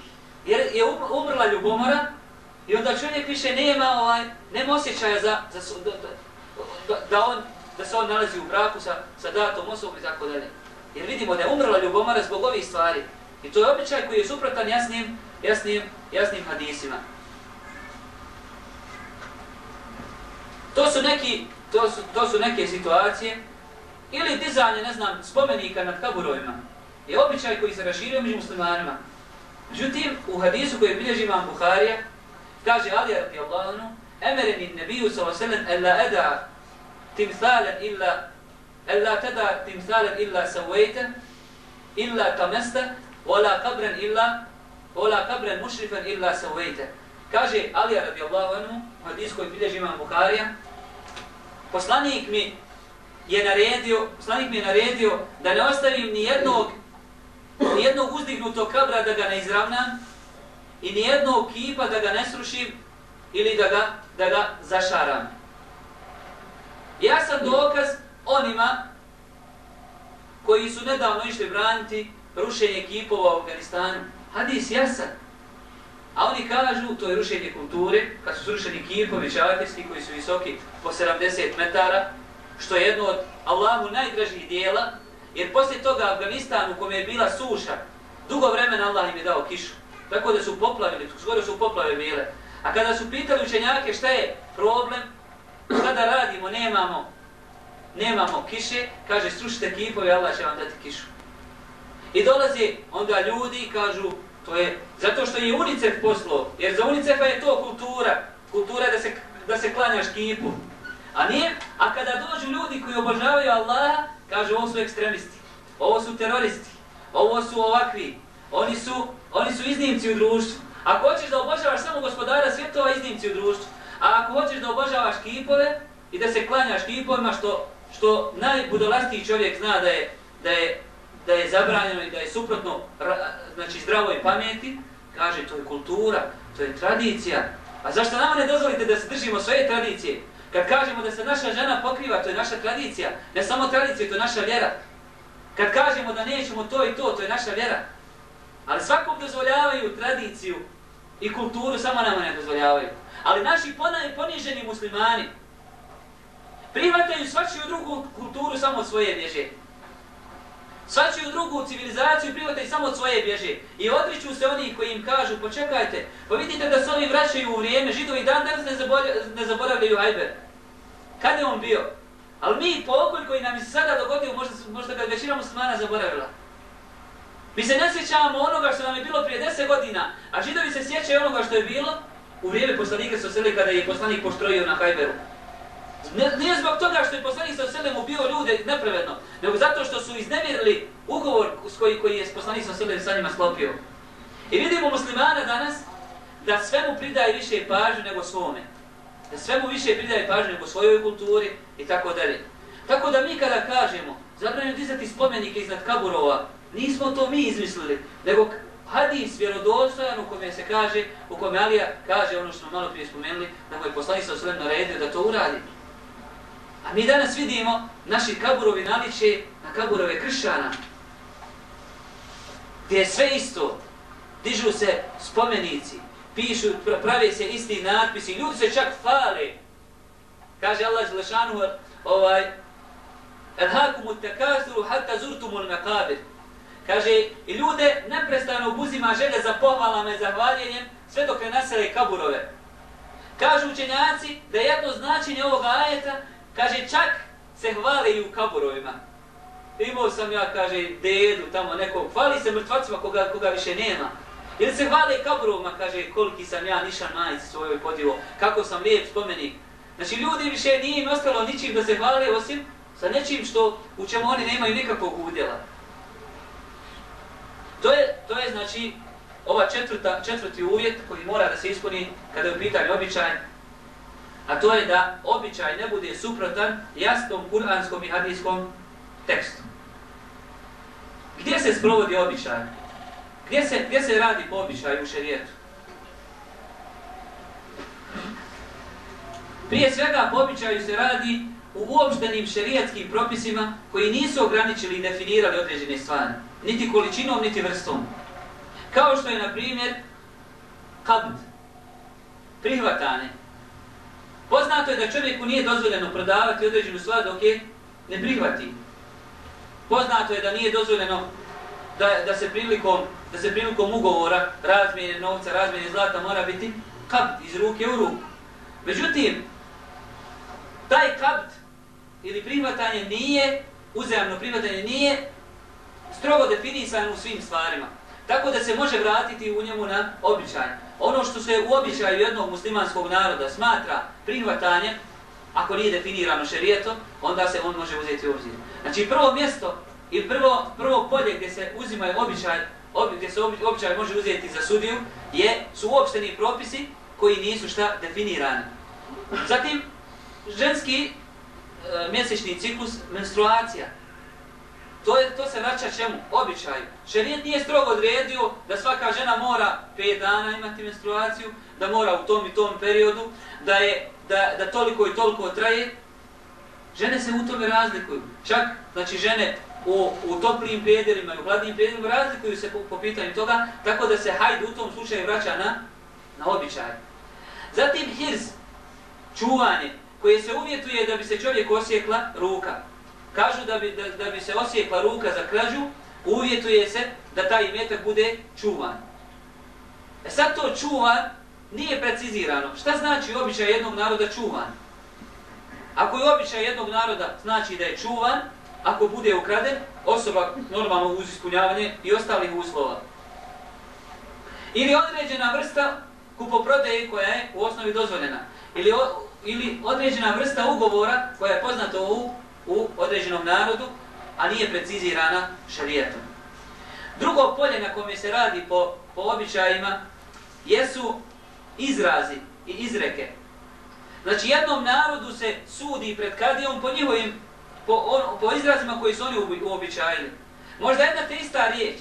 jer je um, umrla ljubomora i onda čovjek više nema, ovaj, nema osjećaja za, za, da, da, da, on, da se on nalazi u braku sa, sa datom osobom i tako dalje. Jer vidimo da je umrla ljubomora zbog ovih stvari. I to je običaj koji je suprotan jasnim, jasnim, jasnim hadisima. To su neki, to su, to su neke situacije ili dizanje, ne znam, spomenika nad kaburovima. Je običaj koji se raširio među muslimanima. Međutim, u hadisu koji bilježi imam Buharija, kaže Ali radijallahu anhu, emereni nebiju sallallahu alaihi sallam, ella eda timthalen illa, ella tada timthalen illa savvejten, illa tamasta wala kabren illa, wala kabren mušrifen illa sawaita Kaže Ali radijallahu anhu, hadis koji bilježi imam Buharija, poslanik mi je naredio, poslanik mi je naredio da ne ostavim ni jednog, ni jednog uzdignutog kabra da ga ne izravnam i ni jednog kipa da ga ne srušim ili da ga, da ga zašaram. Ja sam dokaz onima koji su nedavno išli braniti rušenje kipova u Afganistanu. Hadis jasan. A oni kažu, to je rušenje kulture, kad su srušeni kipovi čavateljski koji su visoki po 70 metara, što je jedno od Allahu najdražih dijela, jer poslije toga Afganistan u kome je bila suša, dugo vremena Allah im je dao kišu. Tako da su poplavili, skoro su poplave bile. A kada su pitali učenjake šta je problem, šta da radimo, nemamo, nemamo kiše, kaže srušite kipove, Allah će vam dati kišu. I dolaze onda ljudi i kažu, to je zato što je UNICEF poslo, jer za UNICEF je to kultura, kultura da se, da se klanjaš kipu. A nije, a kada dođu ljudi koji obožavaju Allaha, kaže ovo su ekstremisti, ovo su teroristi, ovo su ovakvi, oni su, oni su iznimci u društvu. Ako hoćeš da obožavaš samo gospodara svjetova, iznimci u društvu. A ako hoćeš da obožavaš kipove i da se klanjaš kipovima, što, što najbudolastiji čovjek zna da je, da je, da je zabranjeno i da je suprotno znači, zdravoj pameti, kaže to je kultura, to je tradicija. A zašto nama ne dozvolite da se držimo svoje tradicije? Kad kažemo da se naša žena pokriva, to je naša tradicija. Ne samo tradicija, to je naša vjera. Kad kažemo da nećemo to i to, to je naša vjera. Ali svakom dozvoljavaju tradiciju i kulturu, samo nama ne dozvoljavaju. Ali naši poniženi muslimani prihvataju svačiju drugu kulturu samo od svoje bježe. Svačiju drugu civilizaciju prihvataju samo od svoje bježe. I odriču se oni koji im kažu, počekajte, pa vidite da se oni vraćaju u vrijeme, židovi dan danas ne, ne zaboravljaju Hajber. Kad je on bio? Ali mi pokolj koji nam se sada dogodio, možda, možda ga većina muslimana zaboravila. Mi se ne sjećamo onoga što nam je bilo prije deset godina, a židovi se sjećaju onoga što je bilo u vrijeme poslanika sa sele kada je poslanik poštrojio na Hajberu. Ne, nije zbog toga što je poslanik sa selem ubio ljude nepravedno, nego zato što su iznevjerili ugovor s koji, koji je poslanik sa selem sa njima sklopio. I vidimo muslimana danas da svemu pridaje više pažnje nego svome. Da svemu više pridaje pažnje nego svojoj kulturi i tako dalje. Tako da mi kada kažemo, zabranimo dizati spomenike iznad kaburova, nismo to mi izmislili, nego hadis vjerodostojan u kome se kaže, u kome Alija kaže ono što smo malo prije spomenuli, da mu je poslanik sa osvrem naredio da to uradi. A mi danas vidimo naši kaburovi naliče na kaburove kršana, Gdje je sve isto. Dižu se spomenici, pišu, prave se isti natpisi, ljudi se čak fale. Kaže Allah Želešanu, ovaj, Elhakumu tekasuru hatta zurtumul mekabir. Kaže, i ljude neprestano obuzima želje za pohvalama i zahvaljenjem, sve dok ne nasele kaburove. Kažu učenjaci da je jedno značenje ovog ajeta Kaže, čak se hvale i u kaburovima. Imao sam ja, kaže, dedu tamo nekog, hvali se mrtvacima koga, koga više nema. Ili se hvale i kaburovima, kaže, koliki sam ja nišan majic svojoj podivo, kako sam lijep spomenik. Znači, ljudi više nije im ostalo ničim da se hvale, osim sa nečim što, u čemu oni nemaju nikakvog udjela. To je, to je znači, ova četvrta, četvrti uvjet koji mora da se ispuni kada je u pitanju običaj, a to je da običaj ne bude suprotan jasnom kuranskom i hadijskom tekstu. Gdje se sprovodi običaj? Gdje se, gdje se radi po običaju u šerijetu? Prije svega po običaju se radi u uopštenim šerijetskim propisima koji nisu ograničili i definirali određene stvari. Niti količinom, niti vrstom. Kao što je, na primjer, kabd, prihvatane. Poznato je da čovjeku nije dozvoljeno prodavati određenu stvar dok je ne prihvati. Poznato je da nije dozvoljeno da, da se prilikom da se prilikom ugovora razmjene novca, razmjene zlata mora biti kabd iz ruke u ruku. Međutim, taj kabd ili prihvatanje nije, uzajamno prihvatanje nije strogo definisano u svim stvarima. Tako da se može vratiti u njemu na običaj. Ono što se u običaju jednog muslimanskog naroda smatra prihvatanje, ako nije definirano šerijetom, onda se on može uzeti u obzir. Znači prvo mjesto i prvo, prvo polje gdje se uzima običaj, obi, gdje se običaj može uzeti za sudiju, je, su uopšteni propisi koji nisu šta definirani. Zatim, ženski e, mjesečni ciklus, menstruacija. To, je, to se vraća čemu? Običaju. Šerijet nije strogo odredio da svaka žena mora 5 dana imati menstruaciju, da mora u tom i tom periodu, da, je, da, da toliko i toliko traje. Žene se u tome razlikuju. Čak, znači, žene u, u toplijim pederima i u hladnim pederima razlikuju se po, po pitanju toga, tako da se hajd u tom slučaju vraća na, na običaj. Zatim hirz, čuvanje, koje se uvjetuje da bi se čovjek osjekla ruka. Kažu da bi, da, da bi se osjekla ruka za krađu, uvjetuje se da taj imetak bude čuvan. E sad to čuvan nije precizirano. Šta znači običaj jednog naroda čuvan? Ako je običaj jednog naroda znači da je čuvan, ako bude ukraden, osoba normalno uz ispunjavanje i ostalih uslova. Ili određena vrsta kupoprodeje koja je u osnovi dozvoljena. Ili, o, ili određena vrsta ugovora koja je poznata u u određenom narodu, a nije precizirana šarijetom. Drugo polje na kome se radi po, po običajima jesu izrazi i izreke. Znači jednom narodu se sudi pred kadijom po njihovim, po, on, po izrazima koji su oni uobičajili. Možda jedna te ista riječ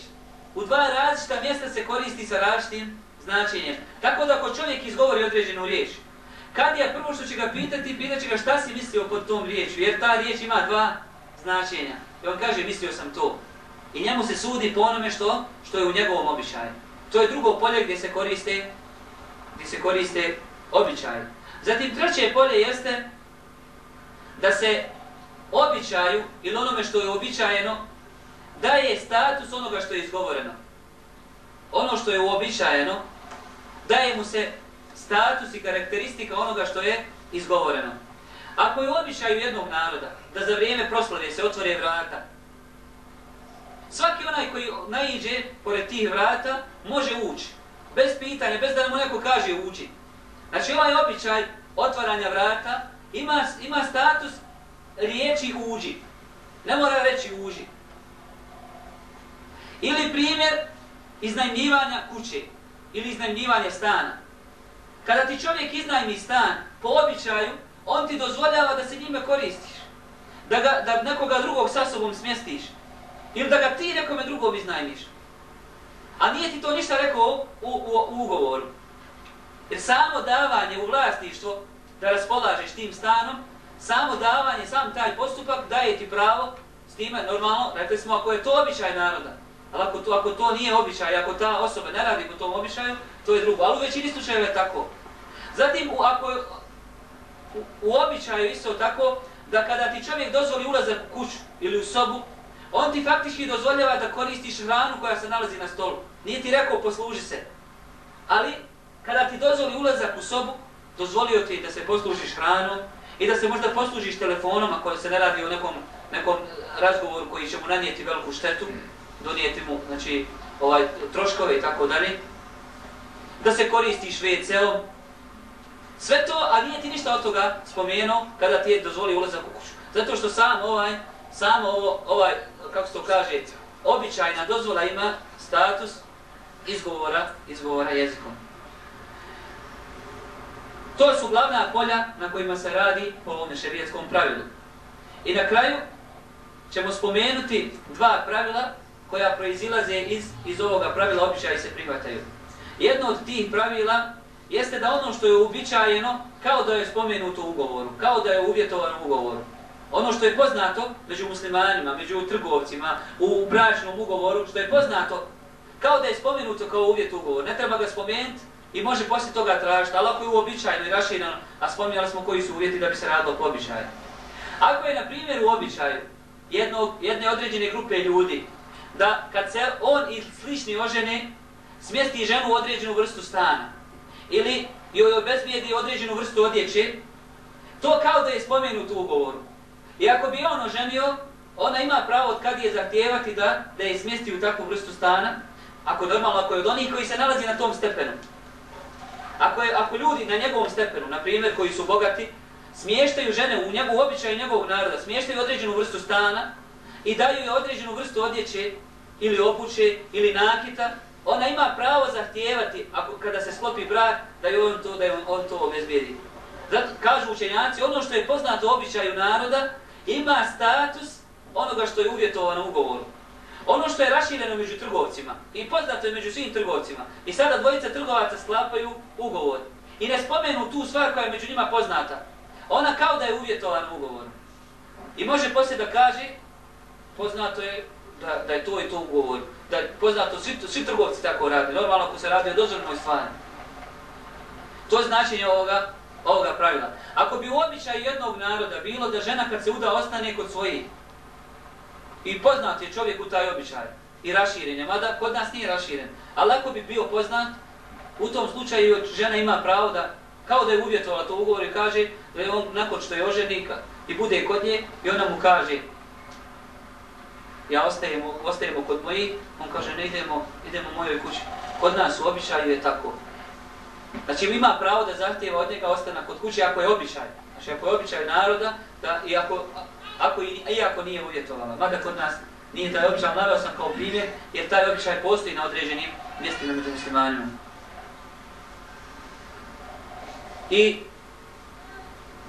u dva različita mjesta se koristi sa različitim značenjem. Tako da ako čovjek izgovori određenu riječ, Kad je prvo što će ga pitati, pitat će ga šta si mislio pod tom riječu, jer ta riječ ima dva značenja. I on kaže, mislio sam to. I njemu se sudi po onome što, što je u njegovom običaju. To je drugo polje gdje se koriste, gdje se koriste običaje. Zatim treće polje jeste da se običaju ili onome što je običajeno daje status onoga što je izgovoreno. Ono što je uobičajeno daje mu se status i karakteristika onoga što je izgovoreno. Ako je običaj jednog naroda da za vrijeme proslave se otvore vrata, svaki onaj koji naiđe pored tih vrata može ući. Bez pitanja, bez da mu neko kaže ući. Znači ovaj običaj otvaranja vrata ima, ima status riječi uđi. Ne mora reći uđi. Ili primjer iznajmljivanja kuće ili iznajmljivanje stana. Kada ti čovjek iznajmi stan po običaju, on ti dozvoljava da se njime koristiš. Da, ga, da nekoga drugog sa sobom smjestiš. Ili da ga ti nekome drugom iznajmiš. A nije ti to ništa rekao u, u, u ugovoru. Jer samo davanje u vlasništvo, da raspolažeš tim stanom, samo davanje, sam taj postupak daje ti pravo s time, normalno, rekli smo, ako je to običaj naroda, ali ako to, ako to nije običaj, ako ta osoba ne radi po tom običaju, to je drugo. Ali u većini slučajeva je tako. Zatim, u, ako u, u običaju isto tako, da kada ti čovjek dozvoli ulazak u kuću ili u sobu, on ti faktički dozvoljava da koristiš hranu koja se nalazi na stolu. Nije ti rekao posluži se. Ali, kada ti dozvoli ulazak u sobu, dozvolio ti da se poslužiš hranom i da se možda poslužiš telefonom ako se ne radi o nekom, nekom eh, razgovoru koji će mu nanijeti veliku štetu, donijeti mu znači, ovaj, troškove i tako dalje, da se koristiš WC-om, Sve to, a nije ti ništa od toga spomenuo kada ti je dozvoli ulazak u kuću. Zato što sam ovaj, samo ovo, ovaj, kako se to kaže, običajna dozvola ima status izgovora, izgovora jezikom. To su glavna polja na kojima se radi po ovom šerijetskom pravilu. I na kraju ćemo spomenuti dva pravila koja proizilaze iz, iz ovoga pravila običaji se prihvataju. Jedno od tih pravila jeste da ono što je uobičajeno, kao da je spomenuto u ugovoru, kao da je uvjetovano u ugovoru. Ono što je poznato među muslimanima, među trgovcima, u bračnom ugovoru, što je poznato kao da je spomenuto kao uvjet ugovor. Ne treba ga spomenuti i može poslije toga tražiti, ali ako je uobičajeno i raširano, a spominjali smo koji su uvjeti da bi se radilo po običaju. Ako je, na primjer, u običaju jednog, jedne određene grupe ljudi, da kad se on i slični ožene smjesti ženu u određenu vrstu stana, ili joj obezbijedi određenu vrstu odjeće, to kao da je spomenut u ugovoru. I ako bi on oženio, ona ima pravo od kad je zahtijevati da, da je smjesti u takvu vrstu stana, ako normalno, ako je od onih koji se nalazi na tom stepenu. Ako, je, ako ljudi na njegovom stepenu, na primjer, koji su bogati, smještaju žene u njegovu običaju njegovog naroda, smještaju određenu vrstu stana i daju joj određenu vrstu odjeće ili obuće ili nakita, ona ima pravo zahtijevati, ako, kada se sklopi brak, da je on to, da je on, on to obezbijedi. Zato kažu učenjaci, ono što je poznato običaju naroda, ima status onoga što je uvjetovano ugovoru. Ono što je rašireno među trgovcima i poznato je među svim trgovcima. I sada dvojica trgovaca sklapaju ugovor. I ne spomenu tu stvar koja je među njima poznata. Ona kao da je uvjetovana ugovorom. I može poslije da kaže, poznato je da, da je to i to ugovor. Da je poznato, svi, svi trgovci tako radi. Normalno ako se radi o dozornoj stvari. To je značenje ovoga, ovoga pravila. Ako bi u običaju jednog naroda bilo da žena kad se uda ostane kod svojih, i poznat je čovjek u taj običaj, i raširen je, mada kod nas nije raširen, ali ako bi bio poznat, u tom slučaju žena ima pravo da, kao da je uvjetovala to ugovor i kaže da je on nakon što je oženika i bude kod nje i ona mu kaže ja ostajemo, ostajemo kod moji, on kaže ne idemo, idemo u mojoj kući. Kod nas u običaju je tako. Znači ima pravo da zahtjeva od njega ostana kod kuće ako je običaj. Znači ako je običaj naroda, da, i ako, ako, i ako nije uvjetovala. Mada kod nas nije taj običaj, naveo sam kao primjer, jer taj običaj postoji na određenim mjestima među muslimanima. I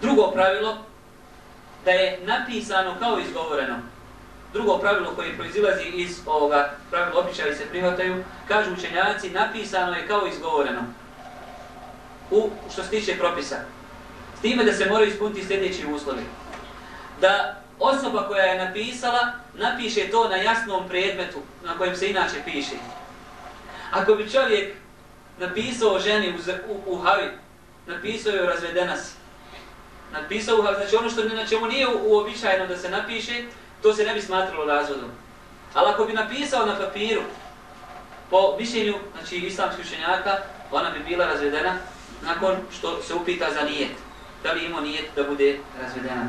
drugo pravilo, da je napisano kao izgovoreno. Drugo pravilo koje proizilazi iz ovoga pravila običaja se prihvataju, kažu učenjaci, napisano je kao izgovoreno. U što se tiče propisa. S time da se moraju ispuniti sljedeći uslovi. Da osoba koja je napisala, napiše to na jasnom predmetu na kojem se inače piše. Ako bi čovjek napisao ženi u, u, u havi, napisao je razvedena si. Napisao u havi, znači ono što na čemu nije uobičajeno da se napiše, to se ne bi smatralo razvodom. Ali ako bi napisao na papiru, po mišljenju znači, islamskih učenjaka, ona bi bila razvedena nakon što se upita za nijet. Da li ima nijet da bude razvedena.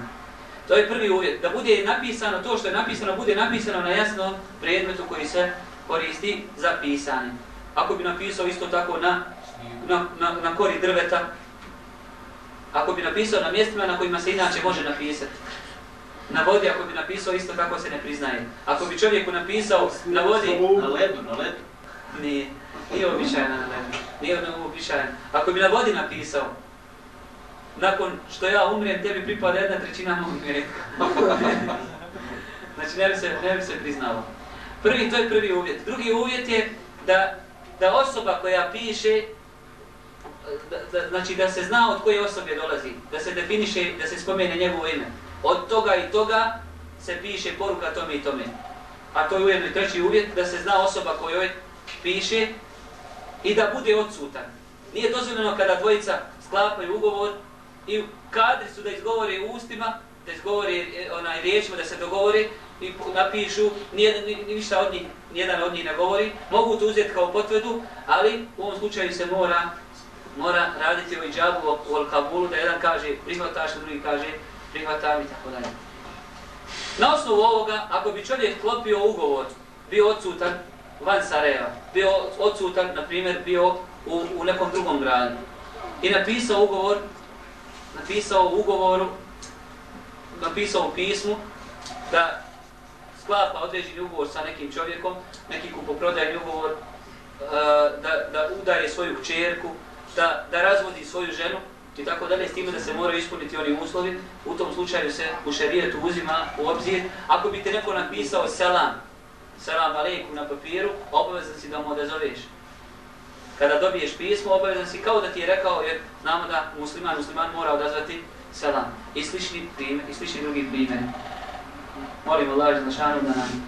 To je prvi uvjet. Da bude napisano, to što je napisano, bude napisano na jasnom predmetu koji se koristi za pisanje. Ako bi napisao isto tako na, na, na, na kori drveta, ako bi napisao na mjestima na kojima se inače može napisati. Na vodi, ako bi napisao, isto tako se ne priznaje. Ako bi čovjeku napisao na vodi... Na ledu, na ledu. Nije, nije običajna na ledu. Nije običajna. Ako bi na vodi napisao, nakon što ja umrijem, tebi pripada jedna trećina mog mjeka. znači, ne bi, se, ne bi se priznalo. Prvi, to je prvi uvjet. Drugi uvjet je da, da osoba koja piše, da, da, znači da se zna od koje osobe dolazi, da se definiše, da se spomene njegovo ime. Od toga i toga se piše poruka tome i tome. A to je ujedno i treći uvjet, da se zna osoba kojoj piše i da bude odsutan. Nije dozvoljeno kada dvojica sklapaju ugovor i kadri su da izgovore ustima, da izgovore e, onaj riječima, da se dogovore i napišu, nijedan, ništa od njih, nijedan od njih ne govori, mogu to uzeti kao potvrdu, ali u ovom slučaju se mora mora raditi o iđabu, o, o kabulu, da jedan kaže prihvataš, drugi kaže prihvatam i tako dalje. Na osnovu ovoga, ako bi čovjek klopio ugovor, bio odsutan van Sarajeva, bio odsutan, na primjer, bio u, u nekom drugom gradu i napisao ugovor napisao u ugovoru, napisao u pismu da sklapa određeni ugovor sa nekim čovjekom, neki kupoprodajni ugovor, e, da, da udaje svoju čerku, da, da razvodi svoju ženu i tako dalje, s time da se moraju ispuniti oni uslovi, u tom slučaju se u šarijetu uzima u obzir. Ako bi te neko napisao selam, selam alaikum na papiru, obavezan si da mu odazoveš kada dobiješ pismo, obavezan si kao da ti je rekao, jer znamo da musliman, musliman mora odazvati selam. I slični, primjer, i slični drugi primjer. Molim Allah za da nam